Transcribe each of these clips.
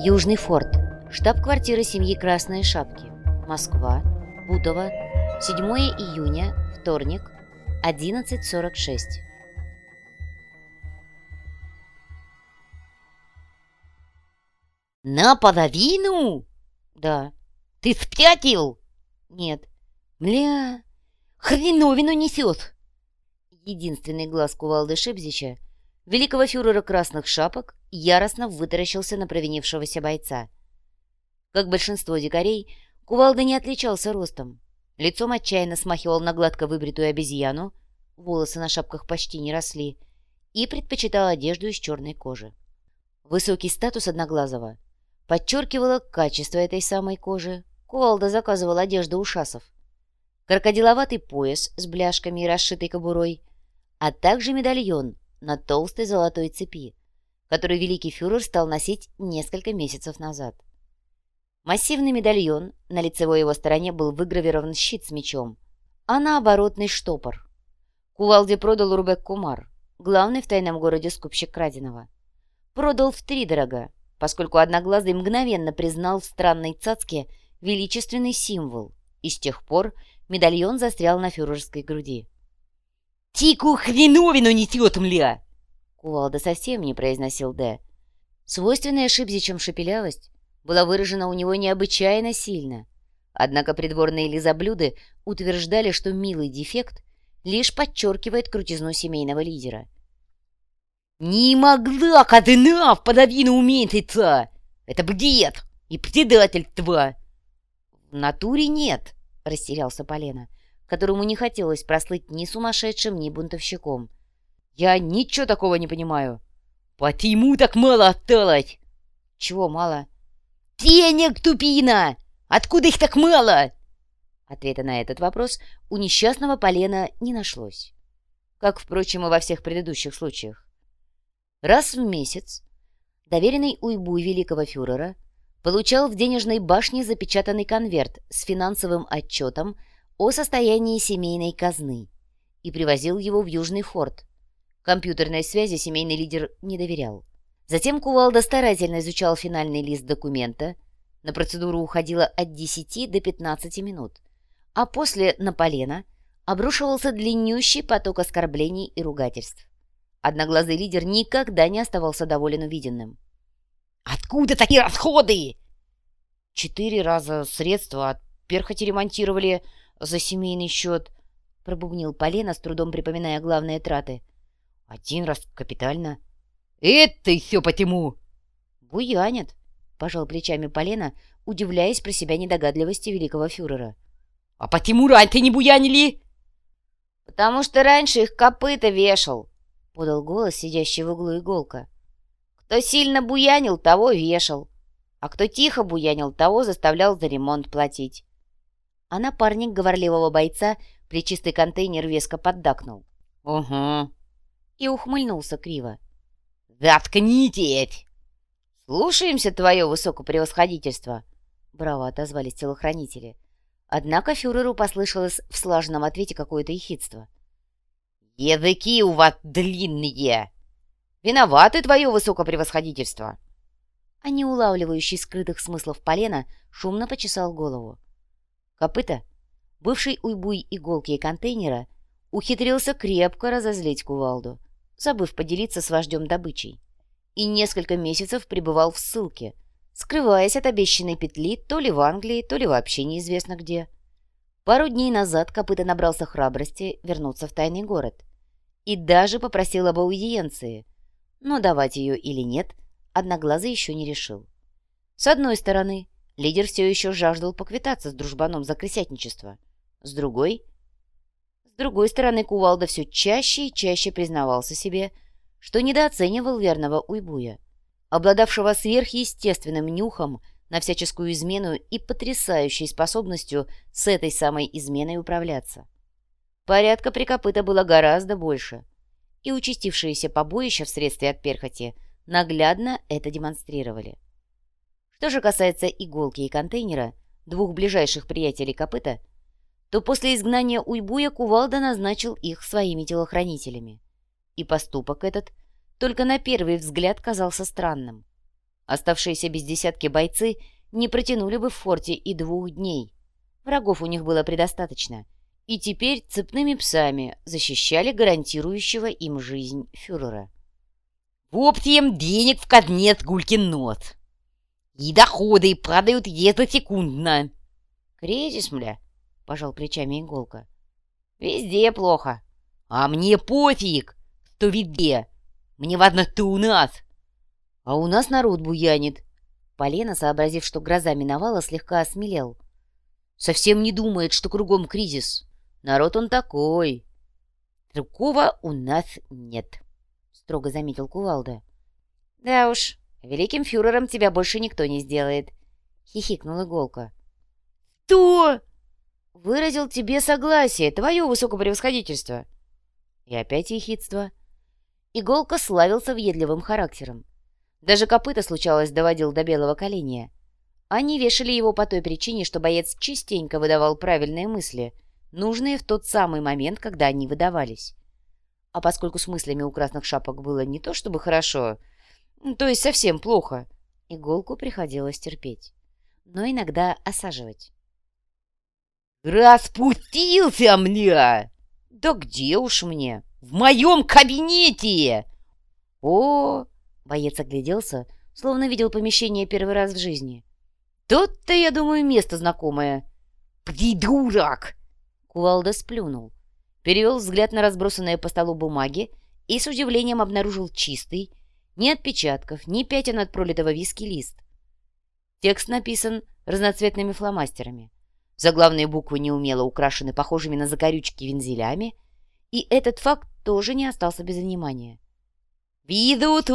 Южный форт. Штаб-квартира семьи Красные Шапки. Москва. Бутово. 7 июня. Вторник. 11.46. «Наполовину?» Да. «Ты спятил?» Нет. «Мля, хреновину несет!» Единственный глаз кувалды Шипзича, великого фюрера Красных Шапок, яростно вытаращился на провинившегося бойца. Как большинство дикарей, кувалда не отличался ростом. Лицом отчаянно смахивал на гладко выбритую обезьяну, волосы на шапках почти не росли, и предпочитал одежду из черной кожи. Высокий статус Одноглазого подчеркивало качество этой самой кожи. Кувалда заказывал одежду у шасов. Крокодиловатый пояс с бляшками и расшитой кобурой, а также медальон на толстой золотой цепи, который великий фюрер стал носить несколько месяцев назад. Массивный медальон, на лицевой его стороне был выгравирован щит с мечом, а на оборотный штопор. Кувалде продал Рубек Кумар, главный в тайном городе скупщик краденого. Продал втридорога, поскольку Одноглазый мгновенно признал в странной цацке величественный символ, и с тех пор медальон застрял на фюрерской груди. «Тику хреновину несет, мля!» Кувалда совсем не произносил «Д». Свойственная шибзичам шепелявость была выражена у него необычайно сильно. Однако придворные лизоблюды утверждали, что милый дефект лишь подчеркивает крутизну семейного лидера. «Не могла Кадына в половину уменьшиться! Это бред и предательство!» «В натуре нет», — растерялся Полена, которому не хотелось прослыть ни сумасшедшим, ни бунтовщиком. «Я ничего такого не понимаю». «Почему так мало осталось?» «Чего мало?» «Денег, тупина! Откуда их так мало?» Ответа на этот вопрос у несчастного Полена не нашлось. Как, впрочем, и во всех предыдущих случаях. Раз в месяц доверенный уйбуй великого фюрера получал в денежной башне запечатанный конверт с финансовым отчетом о состоянии семейной казны и привозил его в Южный форт. Компьютерной связи семейный лидер не доверял. Затем Кувалда старательно изучал финальный лист документа. На процедуру уходило от 10 до 15 минут. А после на полено обрушивался длиннющий поток оскорблений и ругательств. Одноглазый лидер никогда не оставался доволен увиденным. «Откуда такие расходы?» «Четыре раза средства от перхоти ремонтировали за семейный счет», — пробубнил Полена, с трудом припоминая главные траты. «Один раз капитально». «Это все почему?» «Буянит», — пожал плечами Полена, удивляясь про себя недогадливости великого фюрера. «А почему раньше не буянили?» «Потому что раньше их копыта вешал», — подал голос сидящий в углу иголка. «Кто сильно буянил, того вешал, а кто тихо буянил, того заставлял за ремонт платить». А напарник говорливого бойца при чистый контейнер веско поддакнул. «Угу». И ухмыльнулся криво. «Заткнитесь!» «Слушаемся твое высокопревосходительство!» Браво отозвались телохранители. Однако фюреру послышалось в слаженном ответе какое-то ехидство. «Языки у вас длинные!» «Виноваты твое высокопревосходительство!» А не улавливающий скрытых смыслов полена шумно почесал голову. Копыта, бывший уйбуй иголки и контейнера, ухитрился крепко разозлить кувалду забыв поделиться с вождем добычей, и несколько месяцев пребывал в ссылке, скрываясь от обещанной петли то ли в Англии, то ли вообще неизвестно где. Пару дней назад Копыта набрался храбрости вернуться в тайный город и даже попросил об аудиенции, но давать ее или нет, Одноглазый еще не решил. С одной стороны, лидер все еще жаждал поквитаться с дружбаном за крысятничество, с другой — с другой стороны, Кувалда все чаще и чаще признавался себе, что недооценивал верного уйбуя, обладавшего сверхъестественным нюхом на всяческую измену и потрясающей способностью с этой самой изменой управляться. Порядка при копыта было гораздо больше, и участившиеся побоища вследствие от перхоти наглядно это демонстрировали. Что же касается иголки и контейнера, двух ближайших приятелей копыта, то после изгнания Уйбуя Кувалда назначил их своими телохранителями. И поступок этот только на первый взгляд казался странным. Оставшиеся без десятки бойцы не протянули бы в форте и двух дней. Врагов у них было предостаточно, и теперь цепными псами защищали гарантирующего им жизнь фюрера. «Воптием денег в каднет гулькин нос, и доходы падают ежесекундно». «Кризис, мля», — пожал плечами Иголка. «Везде плохо». «А мне пофиг, что везде. Мне важно, что у нас». «А у нас народ буянит». Полена, сообразив, что гроза миновала, слегка осмелел. «Совсем не думает, что кругом кризис. Народ он такой». «Другого у нас нет», — строго заметил Кувалда. «Да уж, великим фюрером тебя больше никто не сделает», — хихикнул Иголка. «Что?» «Выразил тебе согласие, твое высокопревосходительство». И опять ехидство. Иголка славился въедливым характером. Даже копыта, случалось, доводил до белого коленя. Они вешали его по той причине, что боец частенько выдавал правильные мысли, нужные в тот самый момент, когда они выдавались. А поскольку с мыслями у красных шапок было не то чтобы хорошо, то есть совсем плохо, иголку приходилось терпеть, но иногда осаживать. «Распустился, мля!» «Да где уж мне?» «В моем кабинете!» «О!» — боец огляделся, словно видел помещение первый раз в жизни. «Тут-то, я думаю, место знакомое». «Придурок!» Кувалда сплюнул, перевел взгляд на разбросанные по столу бумаги и с удивлением обнаружил чистый, ни отпечатков, ни пятен от пролитого виски лист. Текст написан разноцветными фломастерами. Заглавные буквы неумело украшены похожими на закорючки вензелями, и этот факт тоже не остался без внимания. «Видут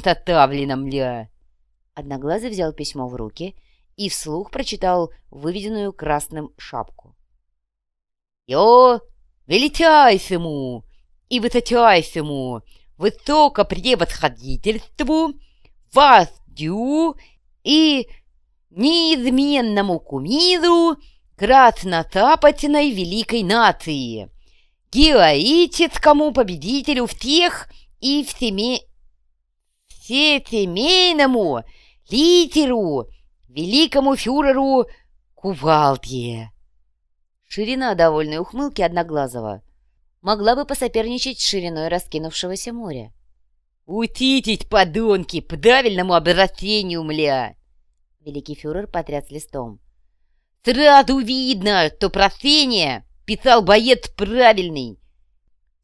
составленным, ля!» Одноглазый взял письмо в руки и вслух прочитал выведенную красным шапку. «Йо, величайшему и высочайшему высокопревосходительству, вас дю и неизменному кумиру краснотапотиной великой нации, героическому победителю всех и всеме... всесемейному литеру, великому фюреру Кувалдье. Ширина довольной ухмылки Одноглазого могла бы посоперничать с шириной раскинувшегося моря. «Утитить, подонки, по правильному обращению, мля!» Великий фюрер потряс листом. «Сразу видно, что просение писал боец правильный.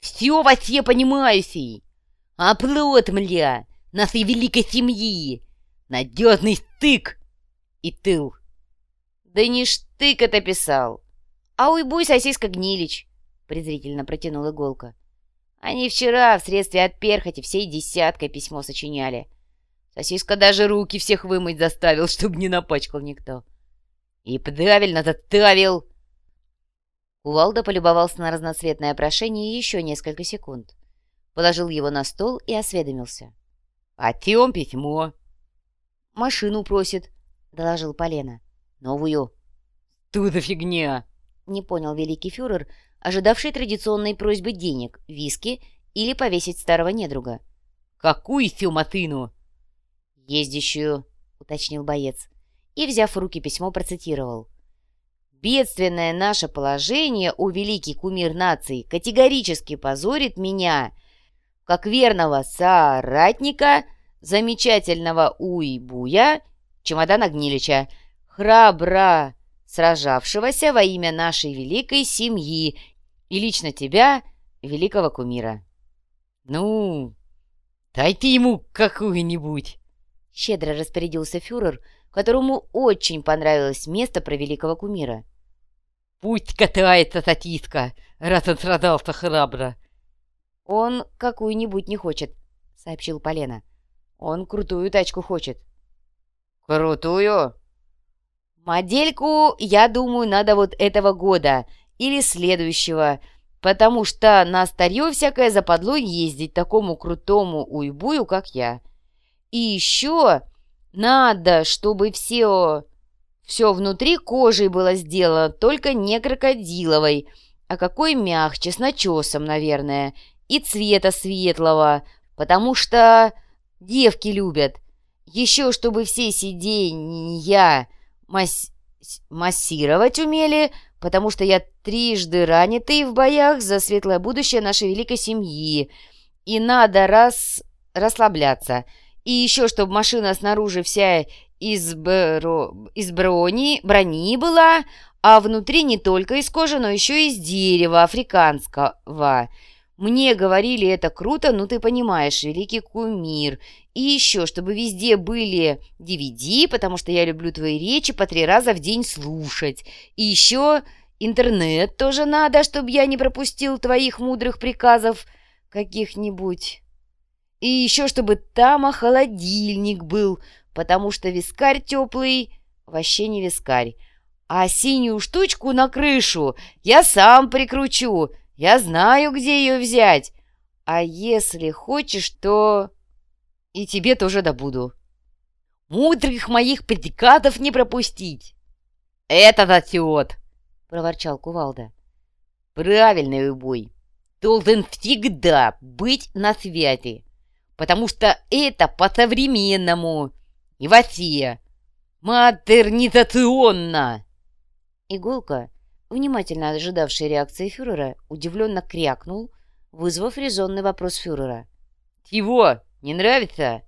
Все во все понимающий. Оплот, мля, нашей великой семьи. Надежный стык и тыл». «Да не штык это писал, а уйбуй сосиска гнилич», — презрительно протянул иголка. «Они вчера в средстве от перхоти всей десяткой письмо сочиняли». Сосиска даже руки всех вымыть заставил, чтобы не напачкал никто. И правильно заставил. Кувалда полюбовался на разноцветное прошение еще несколько секунд. Положил его на стол и осведомился. — О чем письмо? — Машину просит, — доложил Полена. — Новую. — за фигня? — не понял великий фюрер, ожидавший традиционной просьбы денег, виски или повесить старого недруга. — Какую сюматыну? «Ездящую», — уточнил боец, и, взяв в руки письмо, процитировал. «Бедственное наше положение, у великий кумир нации, категорически позорит меня, как верного соратника, замечательного Уйбуя, чемодана Гнилича, храбро сражавшегося во имя нашей великой семьи и лично тебя, великого кумира». «Ну, дайте ему какую-нибудь». Щедро распорядился фюрер, которому очень понравилось место про великого кумира. «Пусть катается сатиска, раз он сражался храбро!» «Он какую-нибудь не хочет», — сообщил Полена. «Он крутую тачку хочет». «Крутую?» «Модельку, я думаю, надо вот этого года или следующего, потому что на старье всякое западло ездить такому крутому уйбую, как я». И еще надо, чтобы все, все внутри кожей было сделано, только не крокодиловой, а какой мягче, с начесом, наверное, и цвета светлого, потому что девки любят. Еще чтобы все сиденья масс... массировать умели, потому что я трижды ранитый в боях за светлое будущее нашей великой семьи. И надо раз... расслабляться. И еще, чтобы машина снаружи вся из, бро... из брони... брони была, а внутри не только из кожи, но еще и из дерева африканского. Мне говорили, это круто, ну ты понимаешь, великий кумир. И еще, чтобы везде были DVD, потому что я люблю твои речи по три раза в день слушать. И еще интернет тоже надо, чтобы я не пропустил твоих мудрых приказов каких-нибудь. И еще, чтобы там холодильник был, потому что вискарь теплый, вообще не вискарь. А синюю штучку на крышу я сам прикручу. Я знаю, где ее взять. А если хочешь, то и тебе тоже добуду. Мудрых моих предикатов не пропустить. Это датет, проворчал Кувалда. Правильный убой. Должен всегда быть на связи, потому что это по-современному и вообще модернизационно. Иголка, внимательно ожидавший реакции фюрера, удивленно крякнул, вызвав резонный вопрос фюрера. «Чего? Не нравится?»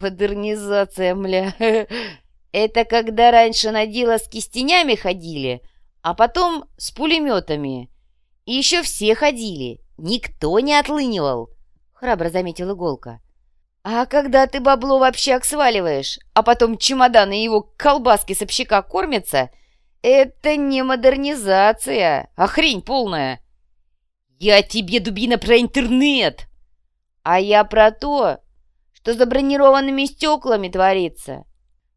«Модернизация, мля. Это когда раньше на дело с кистенями ходили, а потом с пулеметами. И еще все ходили, никто не отлынивал», — храбро заметил Иголка. «А когда ты бабло в общак сваливаешь, а потом чемоданы его колбаски с общака кормятся...» «Это не модернизация, а хрень полная!» «Я тебе, дубина, про интернет!» «А я про то, что за бронированными стеклами творится!»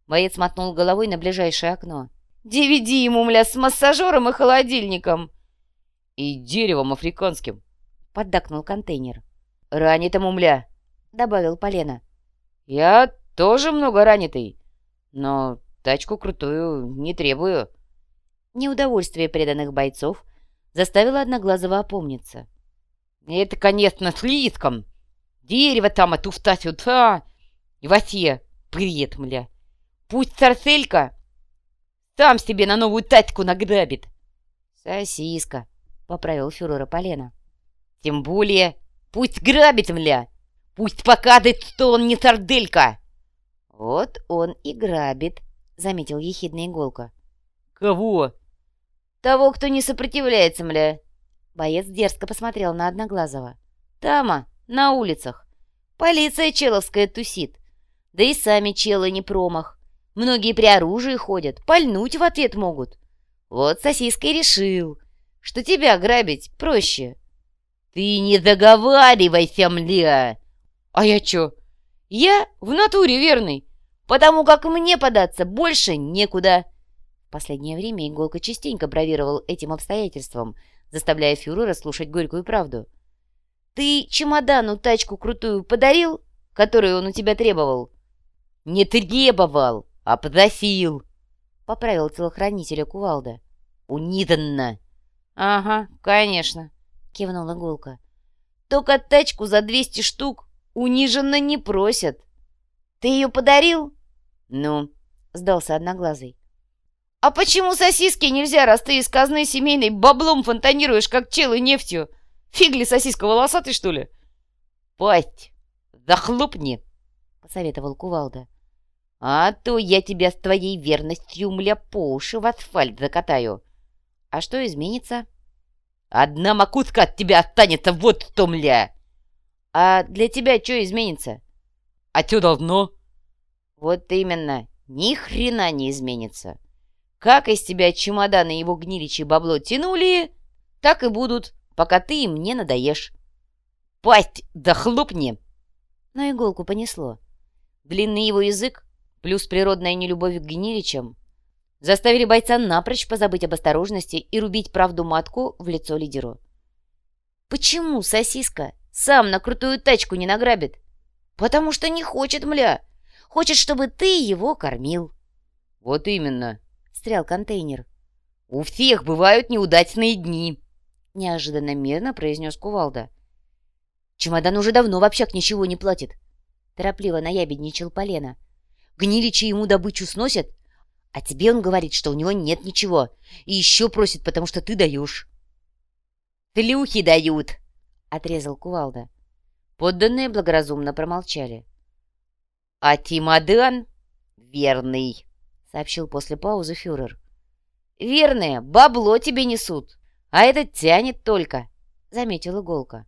Боец мотнул головой на ближайшее окно. «Дивиди ему, мля, с массажером и холодильником!» «И деревом африканским!» — поддакнул контейнер. «Ранитому, мля!» — добавил Полена. «Я тоже много ранитый, но тачку крутую не требую». Неудовольствие преданных бойцов заставило Одноглазого опомниться. «Это, конечно, слишком! Дерево там, а туфта сюда! И вообще, привет, мля! Пусть царцелька сам себе на новую тачку награбит!» «Сосиска!» — поправил фюрера Полена. «Тем более, пусть грабит, мля! Пусть показывает, что он не сарделька!» «Вот он и грабит», — заметил ехидная иголка. «Кого?» «Того, кто не сопротивляется, мля!» Боец дерзко посмотрел на Одноглазого. «Тама, на улицах. Полиция человская тусит. Да и сами челы не промах. Многие при оружии ходят, пальнуть в ответ могут. Вот сосиска и решил, что тебя грабить проще». «Ты не договаривайся, мля!» «А я чё? Я в натуре верный, потому как мне податься больше некуда». В последнее время Иголка частенько бравировал этим обстоятельством, заставляя фюрера слушать горькую правду. «Ты чемодану тачку крутую подарил, которую он у тебя требовал?» «Не требовал, а подосил», — поправил телохранителя кувалда. «Униданно». «Ага, конечно», — кивнул Иголка. «Только тачку за двести штук униженно не просят». «Ты ее подарил?» «Ну», — сдался Одноглазый. «А почему сосиски нельзя, раз ты из казны семейной баблом фонтанируешь, как челы нефтью? Фигли сосиска волосатый, что ли?» «Пасть, захлопни!» — посоветовал Кувалда. «А то я тебя с твоей верностью, мля, по уши в асфальт закатаю. А что изменится?» «Одна макутка от тебя останется, вот что, мля!» «А для тебя что изменится?» «А что должно?» «Вот именно, ни хрена не изменится!» Как из тебя чемоданы его гниличье бабло тянули, так и будут, пока ты им не надоешь. Пасть да хлопни!» Но иголку понесло. Длинный его язык, плюс природная нелюбовь к гниличам, заставили бойца напрочь позабыть об осторожности и рубить правду матку в лицо лидеру. «Почему сосиска сам на крутую тачку не награбит?» «Потому что не хочет, мля. Хочет, чтобы ты его кормил». «Вот именно», встрял контейнер. «У всех бывают неудачные дни», — неожиданно мирно произнес Кувалда. «Чемодан уже давно в общак ничего не платит», — торопливо наябедничал Полена. Гниличи ему добычу сносят, а тебе он говорит, что у него нет ничего, и еще просит, потому что ты даешь. «Тлюхи дают!» — отрезал кувалда. Подданные благоразумно промолчали. «А Тимодан верный», — сообщил после паузы фюрер. «Верные, бабло тебе несут, а этот тянет только», — заметил Иголка.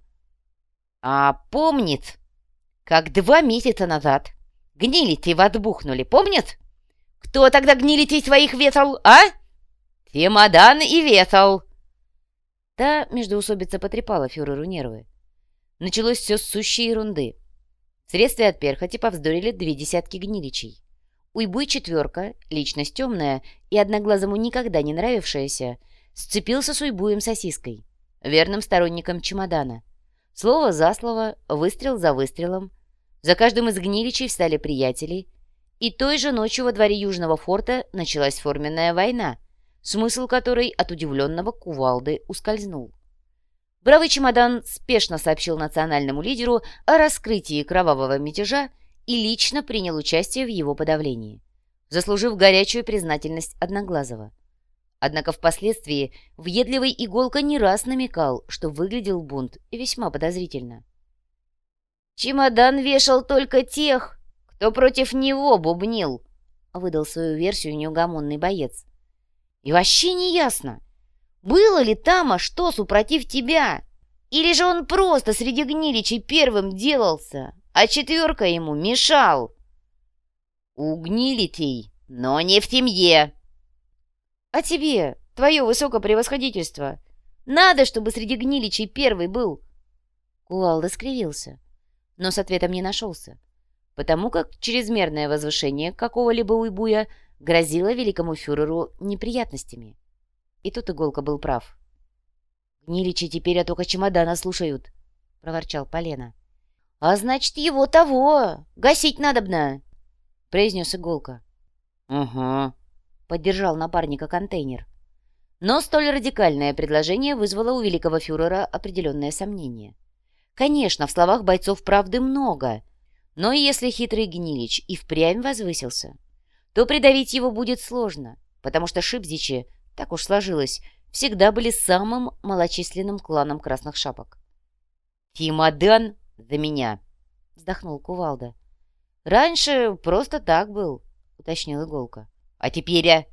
«А помнит, как два месяца назад гнилити отбухнули, помнит? Кто тогда гнилити своих весал, а? Тимодан и весал!» Та междоусобица потрепала фюреру нервы. Началось все с сущей ерунды. В средстве от перхоти повздорили две десятки гниличей. Уйбуй четверка, личность темная и одноглазому никогда не нравившаяся, сцепился с Уйбуем сосиской, верным сторонником чемодана. Слово за слово, выстрел за выстрелом. За каждым из гниличей встали приятели. И той же ночью во дворе Южного форта началась форменная война, смысл которой от удивленного кувалды ускользнул. Бравый чемодан спешно сообщил национальному лидеру о раскрытии кровавого мятежа и лично принял участие в его подавлении, заслужив горячую признательность Одноглазого. Однако впоследствии въедливый иголка не раз намекал, что выглядел бунт весьма подозрительно. «Чемодан вешал только тех, кто против него бубнил», — выдал свою версию неугомонный боец. «И вообще не ясно, было ли Тама что супротив тебя, или же он просто среди гниличей первым делался, а четверка ему мешал?» «У гнилитей, но не в семье», а тебе, твое высокопревосходительство, надо, чтобы среди гниличей первый был. Кувалда скривился, но с ответом не нашелся, потому как чрезмерное возвышение какого-либо уйбуя грозило великому фюреру неприятностями. И тут Иголка был прав. «Гниличи теперь от только чемодана слушают», — проворчал Полена. «А значит, его того! Гасить надобно!» — произнес Иголка. «Угу», поддержал напарника контейнер. Но столь радикальное предложение вызвало у великого фюрера определенное сомнение. Конечно, в словах бойцов правды много, но если хитрый Гнилич и впрямь возвысился, то придавить его будет сложно, потому что Шипзичи, так уж сложилось, всегда были самым малочисленным кланом красных шапок. «Тимодан за меня!» — вздохнул Кувалда. «Раньше просто так был», — уточнил Иголка. А теперь... а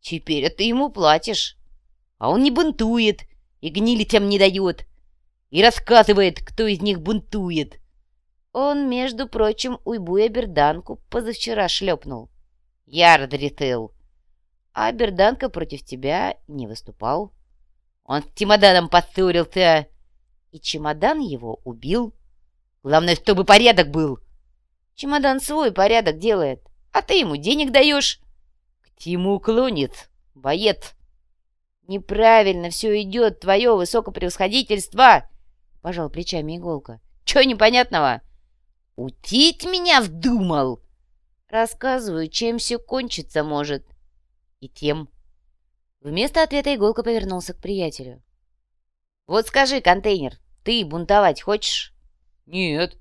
Теперь ты ему платишь. А он не бунтует и гнилитям не дает. И рассказывает, кто из них бунтует. Он, между прочим, уйбуя Берданку позавчера шлепнул. Ярдритыл. А Берданка против тебя не выступал. Он с чемоданом поссорился. И чемодан его убил. Главное, чтобы порядок был. Чемодан свой порядок делает, а ты ему денег даешь. Тиму клонит, боец. Неправильно все идет, твое высокопревосходительство, пожал плечами иголка. Че непонятного? Утить меня вдумал? Рассказываю, чем все кончится может. И тем. Вместо ответа иголка повернулся к приятелю. Вот скажи, контейнер, ты бунтовать хочешь? Нет.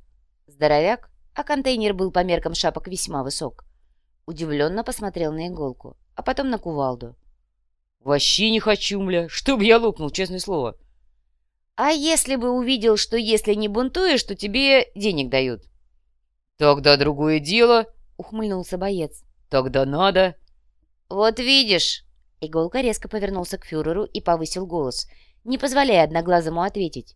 Здоровяк, а контейнер был по меркам шапок весьма высок Удивленно посмотрел на иголку, а потом на кувалду. «Вообще не хочу, мля! Чтоб я лопнул, честное слово!» «А если бы увидел, что если не бунтуешь, то тебе денег дают?» «Тогда другое дело!» — ухмыльнулся боец. «Тогда надо!» «Вот видишь!» Иголка резко повернулся к фюреру и повысил голос, не позволяя одноглазому ответить.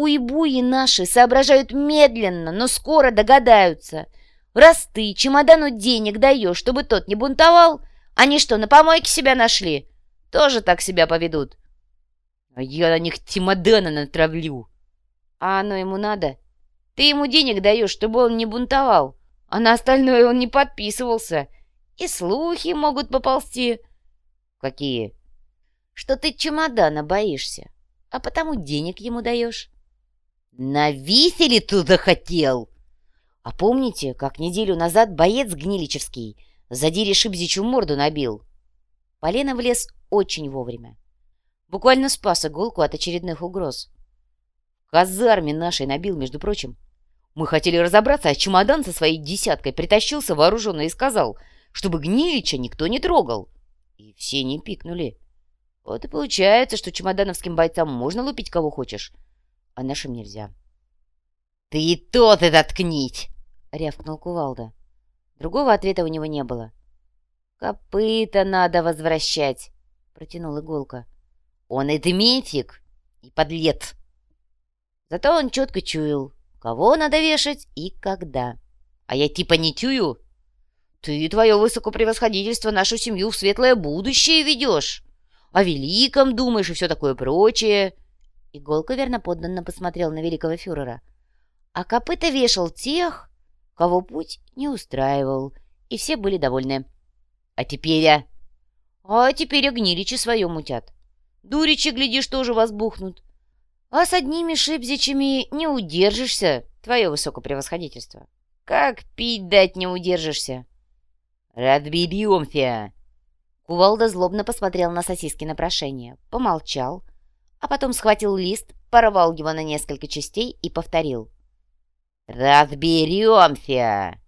«Уйбуи наши соображают медленно, но скоро догадаются. Раз ты чемодану денег даешь, чтобы тот не бунтовал, они что, на помойке себя нашли? Тоже так себя поведут. А я на них чемодана натравлю. А оно ему надо? Ты ему денег даешь, чтобы он не бунтовал, а на остальное он не подписывался. И слухи могут поползти. Какие? Что ты чемодана боишься, а потому денег ему даешь. На виселицу захотел? А помните, как неделю назад боец Гниличевский задире Шибзичу морду набил? Полина влез очень вовремя. Буквально спас иголку от очередных угроз. В казарме нашей набил, между прочим. Мы хотели разобраться, а чемодан со своей десяткой притащился вооруженный и сказал, чтобы Гнилича никто не трогал. И все не пикнули. Вот и получается, что чемодановским бойцам можно лупить кого хочешь, а нашим нельзя. — Ты и то ты заткнись! — рявкнул Кувалда. Другого ответа у него не было. «Копыта надо возвращать», — протянул Иголка. «Он и Дмитрик, и подлец». Зато он четко чуял, кого надо вешать и когда. А я типа не чую. Ты, твое высокопревосходительство, нашу семью в светлое будущее ведешь. О великом думаешь и все такое прочее. Иголка верно подданно посмотрел на великого фюрера. А копыта вешал тех, кого путь не устраивал, и все были довольны. А теперь... А, а теперь огниличи свое мутят. Дуричи, глядишь, тоже вас бухнут. А с одними шипзичами не удержишься, твое высокопревосходительство. Как пить дать не удержишься? Разберемся. Кувалда злобно посмотрел на сосиски на прошение, помолчал, а потом схватил лист, порвал его на несколько частей и повторил. «Разберемся!»